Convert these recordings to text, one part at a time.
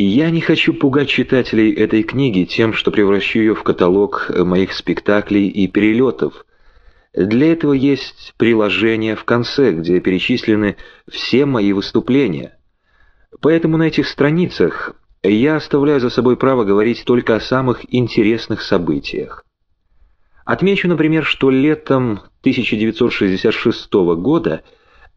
Я не хочу пугать читателей этой книги тем, что превращу ее в каталог моих спектаклей и перелетов. Для этого есть приложение в конце, где перечислены все мои выступления. Поэтому на этих страницах я оставляю за собой право говорить только о самых интересных событиях. Отмечу, например, что летом 1966 года –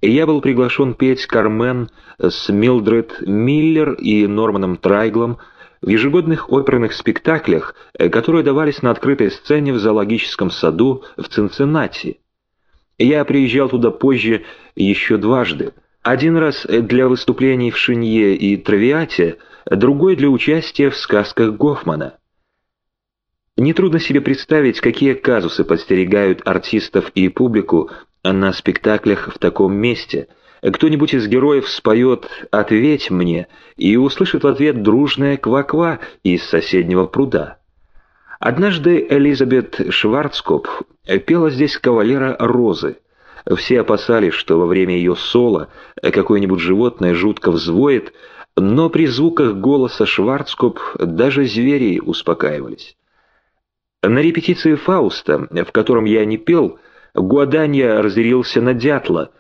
я был приглашен петь «Кармен» с Милдред Миллер и Норманом Трайглом в ежегодных оперных спектаклях, э, которые давались на открытой сцене в зоологическом саду в Цинциннати. Я приезжал туда позже еще дважды. Один раз для выступлений в Шинье и Травиате, другой для участия в сказках Гофмана. Нетрудно себе представить, какие казусы подстерегают артистов и публику на спектаклях в таком месте. Кто-нибудь из героев споет «Ответь мне» и услышит в ответ дружное «Ква-ква» из соседнего пруда. Однажды Элизабет Шварцкоп пела здесь кавалера Розы. Все опасались, что во время ее соло какое-нибудь животное жутко взвоет, но при звуках голоса Шварцкоп даже звери успокаивались. На репетиции «Фауста», в котором я не пел, Гуаданья разъярился на дятла.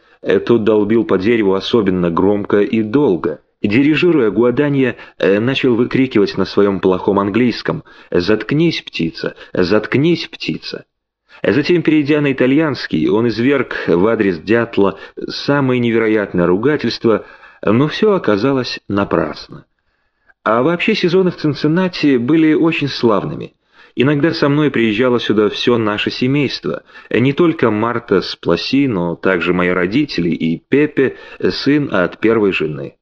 Тот долбил по дереву особенно громко и долго. Дирижируя, Гуаданья э, начал выкрикивать на своем плохом английском «Заткнись, птица! Заткнись, птица!». Затем, перейдя на итальянский, он изверг в адрес дятла самое невероятное ругательство, но все оказалось напрасно. А вообще сезоны в Цинциннати были очень славными – Иногда со мной приезжало сюда все наше семейство, не только Марта с Пласи, но также мои родители и Пепе, сын от первой жены.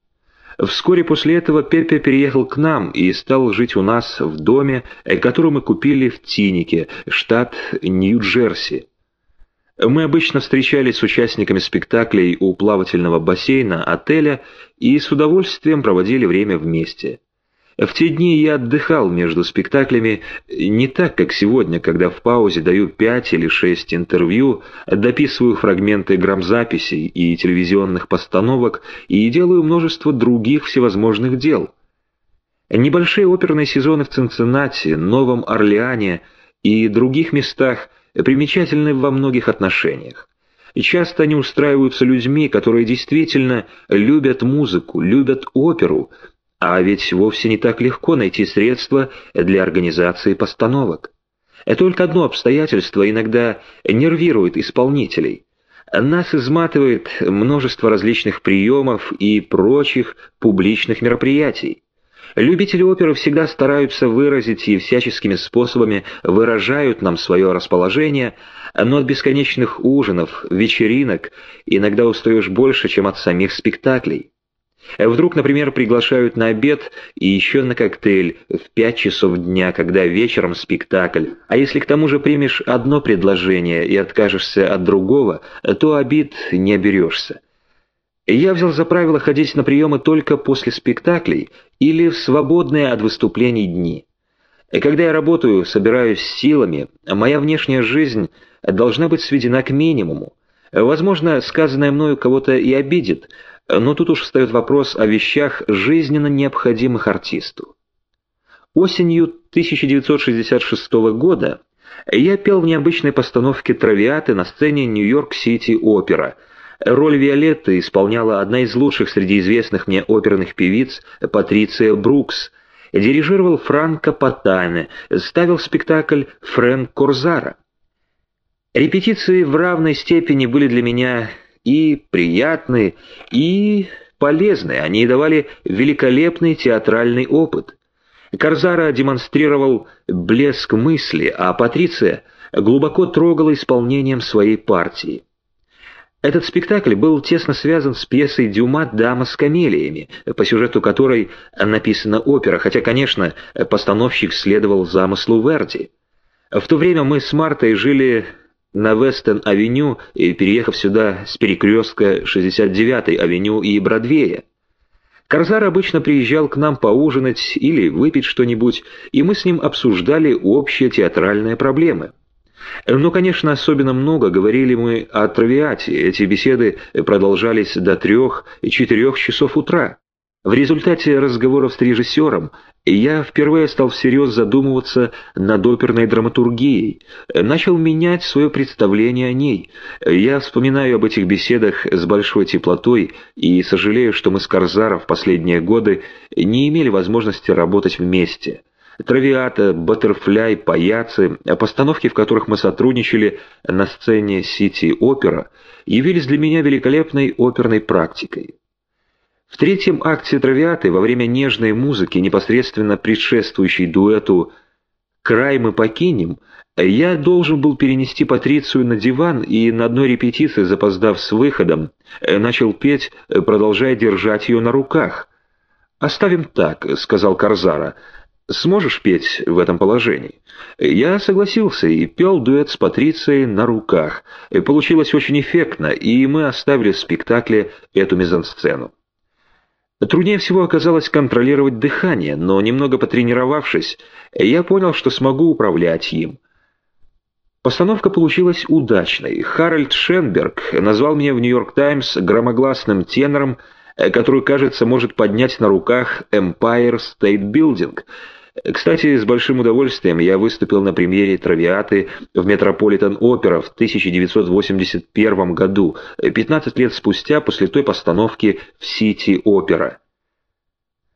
Вскоре после этого Пепе переехал к нам и стал жить у нас в доме, который мы купили в Тинике, штат Нью-Джерси. Мы обычно встречались с участниками спектаклей у плавательного бассейна отеля и с удовольствием проводили время вместе. В те дни я отдыхал между спектаклями не так, как сегодня, когда в паузе даю пять или шесть интервью, дописываю фрагменты грамзаписей и телевизионных постановок и делаю множество других всевозможных дел. Небольшие оперные сезоны в Цинциннати, Новом Орлеане и других местах примечательны во многих отношениях. Часто они устраиваются людьми, которые действительно любят музыку, любят оперу, а ведь вовсе не так легко найти средства для организации постановок. Только одно обстоятельство иногда нервирует исполнителей. Нас изматывает множество различных приемов и прочих публичных мероприятий. Любители оперы всегда стараются выразить и всяческими способами выражают нам свое расположение, но от бесконечных ужинов, вечеринок иногда устаешь больше, чем от самих спектаклей. Вдруг, например, приглашают на обед и еще на коктейль в пять часов дня, когда вечером спектакль. А если к тому же примешь одно предложение и откажешься от другого, то обид не оберешься. Я взял за правило ходить на приемы только после спектаклей или в свободные от выступлений дни. Когда я работаю, собираюсь силами, моя внешняя жизнь должна быть сведена к минимуму. Возможно, сказанное мною кого-то и обидит, но тут уж встает вопрос о вещах, жизненно необходимых артисту. Осенью 1966 года я пел в необычной постановке «Травиаты» на сцене Нью-Йорк-Сити-Опера. Роль Виолетты исполняла одна из лучших среди известных мне оперных певиц Патриция Брукс. Дирижировал Франко Патане, ставил спектакль Фрэнк Корзара. Репетиции в равной степени были для меня и приятные, и полезные. Они давали великолепный театральный опыт. Карзара демонстрировал блеск мысли, а Патриция глубоко трогала исполнением своей партии. Этот спектакль был тесно связан с пьесой Дюма «Дама с камелиями», по сюжету которой написана опера, хотя, конечно, постановщик следовал замыслу Верди. В то время мы с Мартой жили на Вестон-авеню, переехав сюда с перекрестка 69-й авеню и Бродвея. Корзар обычно приезжал к нам поужинать или выпить что-нибудь, и мы с ним обсуждали общие театральные проблемы. Но, конечно, особенно много говорили мы о травиате, эти беседы продолжались до трех и четырех часов утра. В результате разговоров с режиссером я впервые стал всерьез задумываться над оперной драматургией, начал менять свое представление о ней. Я вспоминаю об этих беседах с большой теплотой и сожалею, что мы с Корзаром в последние годы не имели возможности работать вместе. Травиата, Баттерфляй, Паяцы, постановки, в которых мы сотрудничали на сцене Сити-Опера, явились для меня великолепной оперной практикой. В третьем акте «Травиаты» во время нежной музыки, непосредственно предшествующей дуэту «Край мы покинем», я должен был перенести Патрицию на диван и на одной репетиции, запоздав с выходом, начал петь, продолжая держать ее на руках. «Оставим так», — сказал Карзара. «Сможешь петь в этом положении?» Я согласился и пел дуэт с Патрицией на руках. Получилось очень эффектно, и мы оставили в спектакле эту мизансцену. Труднее всего оказалось контролировать дыхание, но немного потренировавшись, я понял, что смогу управлять им. Постановка получилась удачной. Харальд Шенберг назвал меня в «Нью-Йорк Таймс» громогласным тенором, который, кажется, может поднять на руках Empire State Building — кстати, с большим удовольствием я выступил на премьере «Травиаты» в Метрополитен-Опера в 1981 году, 15 лет спустя после той постановки в Сити-Опера.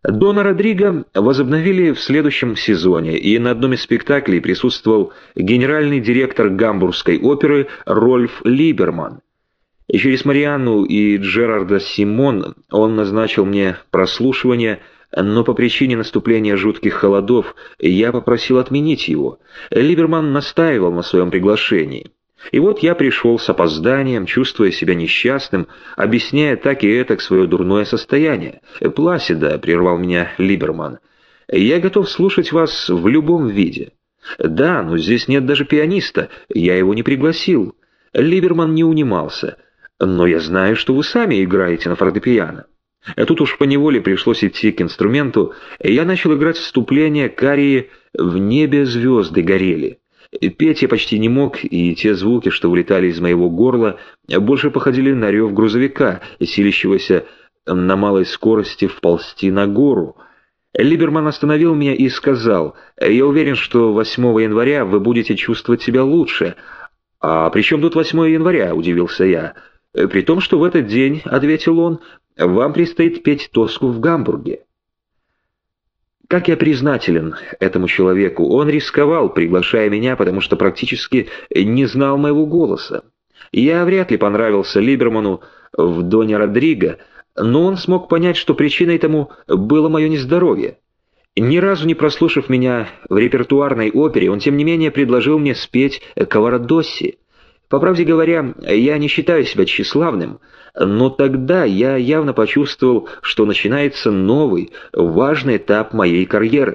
Дона Родриго возобновили в следующем сезоне, и на одном из спектаклей присутствовал генеральный директор Гамбургской оперы Рольф Либерман. И через Марианну и Джерарда Симон он назначил мне прослушивание – но по причине наступления жутких холодов я попросил отменить его. Либерман настаивал на своем приглашении. И вот я пришел с опозданием, чувствуя себя несчастным, объясняя так и этак свое дурное состояние. «Пласида», — прервал меня Либерман, — «я готов слушать вас в любом виде». «Да, но здесь нет даже пианиста, я его не пригласил». Либерман не унимался. «Но я знаю, что вы сами играете на фортепиано». А тут уж поневоле пришлось идти к инструменту, и я начал играть вступление карии «В небе звезды горели». Петь я почти не мог, и те звуки, что вылетали из моего горла, больше походили на рев грузовика, силящегося на малой скорости вползти на гору. Либерман остановил меня и сказал, «Я уверен, что 8 января вы будете чувствовать себя лучше». «А при чем тут 8 января?» – удивился я. «При том, что в этот день, — ответил он, вам предстоит петь тоску в Гамбурге. Как я признателен этому человеку. Он рисковал, приглашая меня, потому что практически не знал моего голоса. Я вряд ли понравился Либерману в Доне Родриго, но он смог понять, что причиной тому было мое нездоровье. Ни разу не прослушав меня в репертуарной опере, он тем не менее предложил мне спеть «Каварадосси», по правде говоря, я не считаю себя тщеславным, но тогда я явно почувствовал, что начинается новый, важный этап моей карьеры.